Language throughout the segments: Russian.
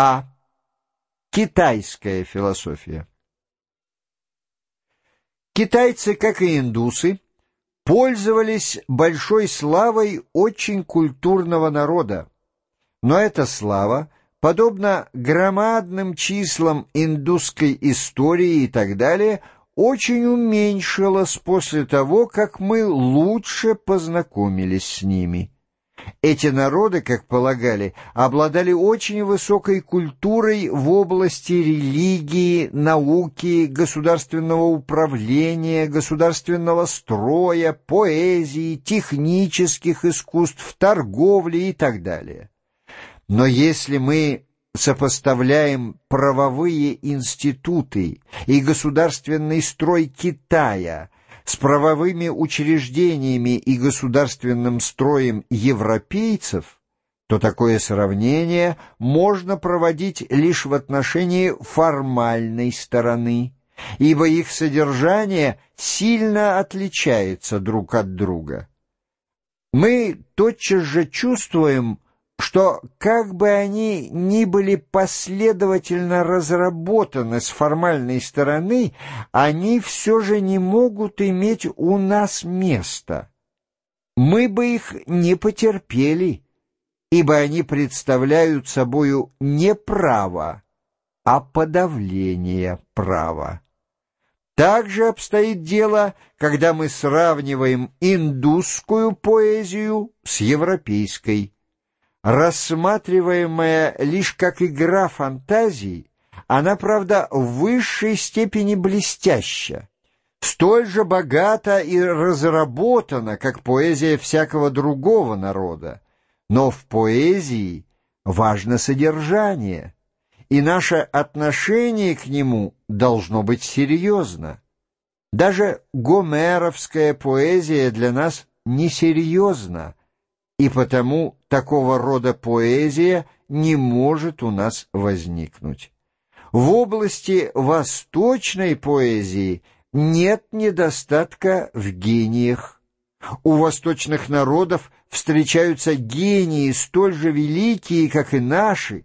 А. Китайская философия. Китайцы, как и индусы, пользовались большой славой очень культурного народа. Но эта слава, подобно громадным числам индусской истории и так далее, очень уменьшилась после того, как мы лучше познакомились с ними. Эти народы, как полагали, обладали очень высокой культурой в области религии, науки, государственного управления, государственного строя, поэзии, технических искусств, торговли и так далее. Но если мы сопоставляем правовые институты и государственный строй Китая – с правовыми учреждениями и государственным строем европейцев, то такое сравнение можно проводить лишь в отношении формальной стороны, ибо их содержание сильно отличается друг от друга. Мы тотчас же чувствуем, что как бы они ни были последовательно разработаны с формальной стороны, они все же не могут иметь у нас места. Мы бы их не потерпели, ибо они представляют собою не право, а подавление права. Так же обстоит дело, когда мы сравниваем индусскую поэзию с европейской рассматриваемая лишь как игра фантазии, она, правда, в высшей степени блестяща, столь же богата и разработана, как поэзия всякого другого народа. Но в поэзии важно содержание, и наше отношение к нему должно быть серьезно. Даже гомеровская поэзия для нас несерьезна, и потому такого рода поэзия не может у нас возникнуть. В области восточной поэзии нет недостатка в гениях. У восточных народов встречаются гении столь же великие, как и наши.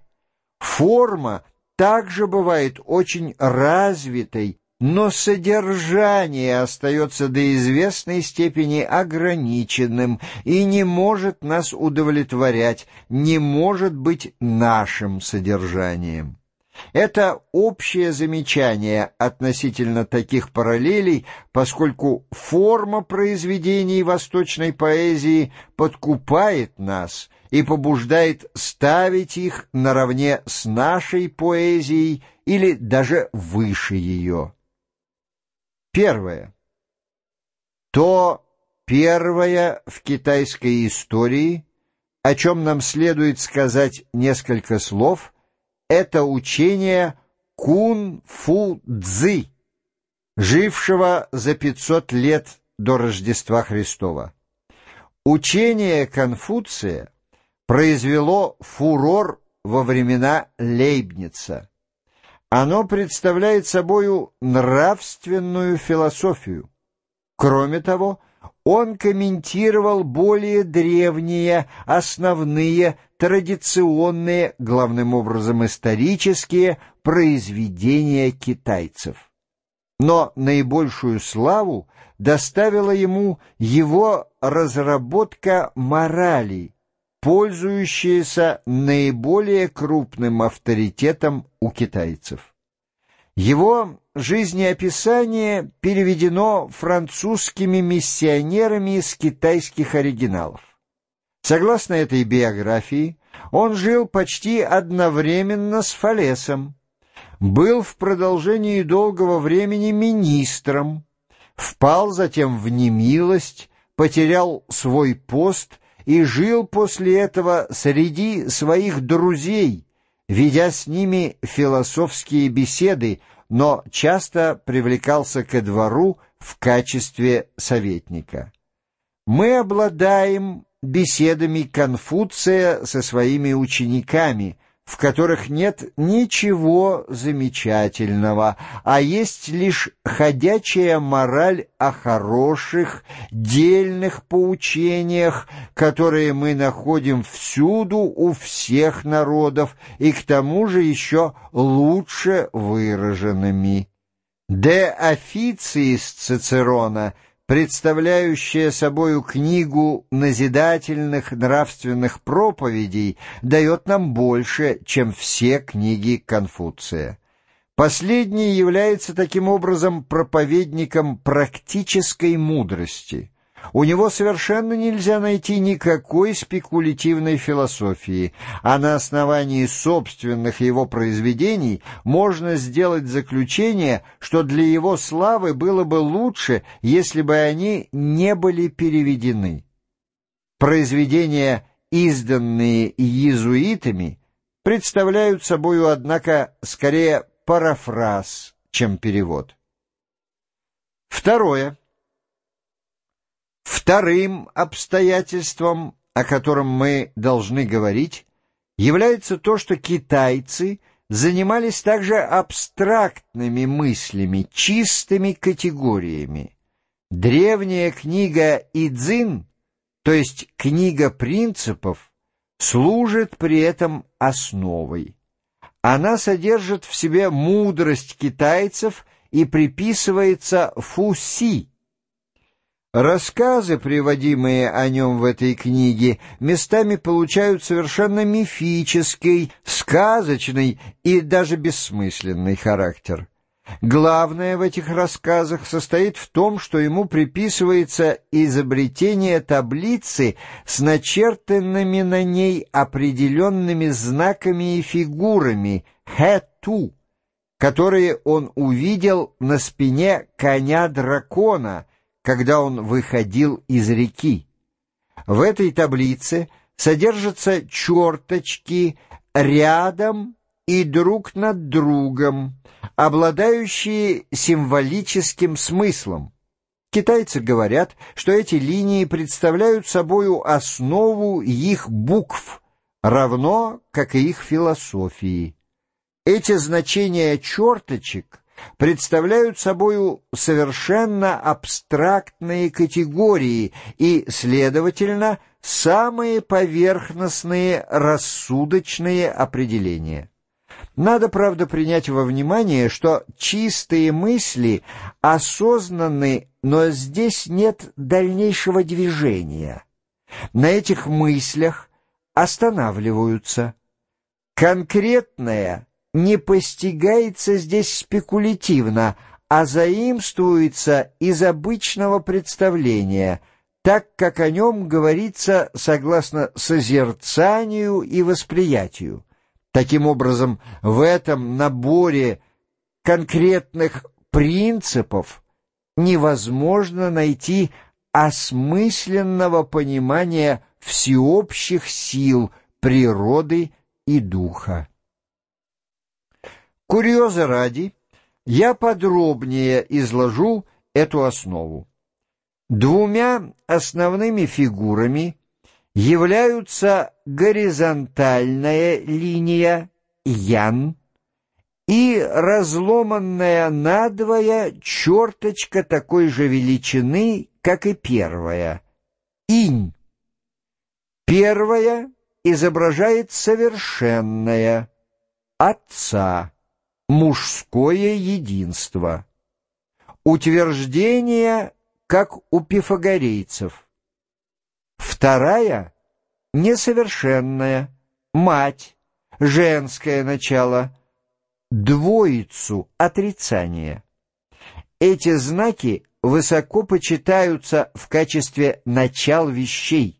Форма также бывает очень развитой, но содержание остается до известной степени ограниченным и не может нас удовлетворять, не может быть нашим содержанием. Это общее замечание относительно таких параллелей, поскольку форма произведений восточной поэзии подкупает нас и побуждает ставить их наравне с нашей поэзией или даже выше ее. Первое. То первое в китайской истории, о чем нам следует сказать несколько слов, это учение Кун-Фу-Цзы, жившего за 500 лет до Рождества Христова. Учение Конфуция произвело фурор во времена Лейбница. Оно представляет собою нравственную философию. Кроме того, он комментировал более древние, основные, традиционные, главным образом исторические, произведения китайцев. Но наибольшую славу доставила ему его разработка морали, пользующееся наиболее крупным авторитетом у китайцев. Его жизнеописание переведено французскими миссионерами из китайских оригиналов. Согласно этой биографии, он жил почти одновременно с Фалесом, был в продолжении долгого времени министром, впал затем в немилость, потерял свой пост и жил после этого среди своих друзей, ведя с ними философские беседы, но часто привлекался ко двору в качестве советника. Мы обладаем беседами Конфуция со своими учениками, в которых нет ничего замечательного, а есть лишь ходячая мораль о хороших, дельных поучениях, которые мы находим всюду у всех народов и к тому же еще лучше выраженными. Де официис Цицерона — представляющая собою книгу назидательных нравственных проповедей, дает нам больше, чем все книги Конфуция. Последний является таким образом проповедником практической мудрости – у него совершенно нельзя найти никакой спекулятивной философии, а на основании собственных его произведений можно сделать заключение, что для его славы было бы лучше, если бы они не были переведены. Произведения, изданные иезуитами, представляют собою, однако, скорее парафраз, чем перевод. Второе. Вторым обстоятельством, о котором мы должны говорить, является то, что китайцы занимались также абстрактными мыслями, чистыми категориями. Древняя книга Идзин, то есть книга принципов, служит при этом основой. Она содержит в себе мудрость китайцев и приписывается Фуси, Рассказы, приводимые о нем в этой книге, местами получают совершенно мифический, сказочный и даже бессмысленный характер. Главное в этих рассказах состоит в том, что ему приписывается изобретение таблицы с начертанными на ней определенными знаками и фигурами «хэ-ту», которые он увидел на спине коня-дракона — когда он выходил из реки. В этой таблице содержатся черточки рядом и друг над другом, обладающие символическим смыслом. Китайцы говорят, что эти линии представляют собою основу их букв, равно как и их философии. Эти значения черточек представляют собою совершенно абстрактные категории и, следовательно, самые поверхностные рассудочные определения. Надо, правда, принять во внимание, что чистые мысли осознаны, но здесь нет дальнейшего движения. На этих мыслях останавливаются. Конкретное – не постигается здесь спекулятивно, а заимствуется из обычного представления, так как о нем говорится согласно созерцанию и восприятию. Таким образом, в этом наборе конкретных принципов невозможно найти осмысленного понимания всеобщих сил природы и духа. Курьеза ради, я подробнее изложу эту основу. Двумя основными фигурами являются горизонтальная линия Ян и разломанная надвое черточка такой же величины, как и первая, Инь. Первая изображает совершенное, Отца мужское единство. Утверждение, как у пифагорейцев. Вторая — несовершенная, мать, женское начало, двоицу отрицание. Эти знаки высоко почитаются в качестве начал вещей.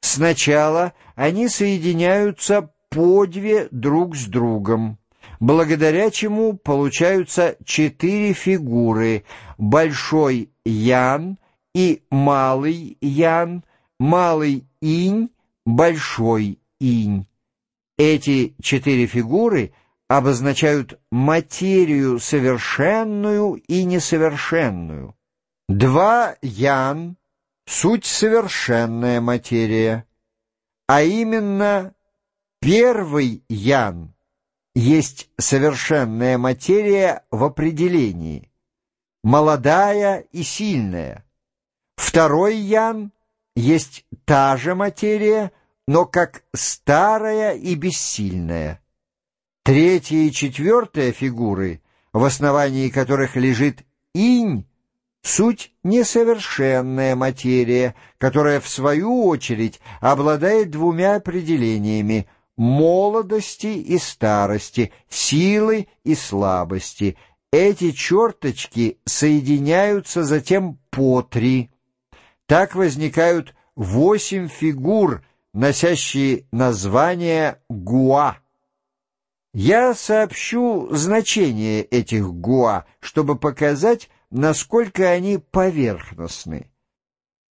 Сначала они соединяются по две друг с другом благодаря чему получаются четыре фигуры — большой Ян и малый Ян, малый Инь, большой Инь. Эти четыре фигуры обозначают материю совершенную и несовершенную. Два Ян — суть совершенная материя, а именно Первый ян есть совершенная материя в определении, молодая и сильная. Второй ян есть та же материя, но как старая и бессильная. Третья и четвертая фигуры, в основании которых лежит инь, суть несовершенная материя, которая, в свою очередь, обладает двумя определениями — молодости и старости, силы и слабости. Эти черточки соединяются затем по три. Так возникают восемь фигур, носящие название гуа. Я сообщу значение этих гуа, чтобы показать, насколько они поверхностны.